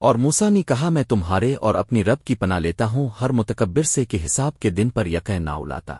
اور موسا نے کہا، میں تمہارے اور اپنی رب کی پناہ لیتا ہوں، ہر متکبر سے کہ حساب کے دن پر یقین نہ الاتا۔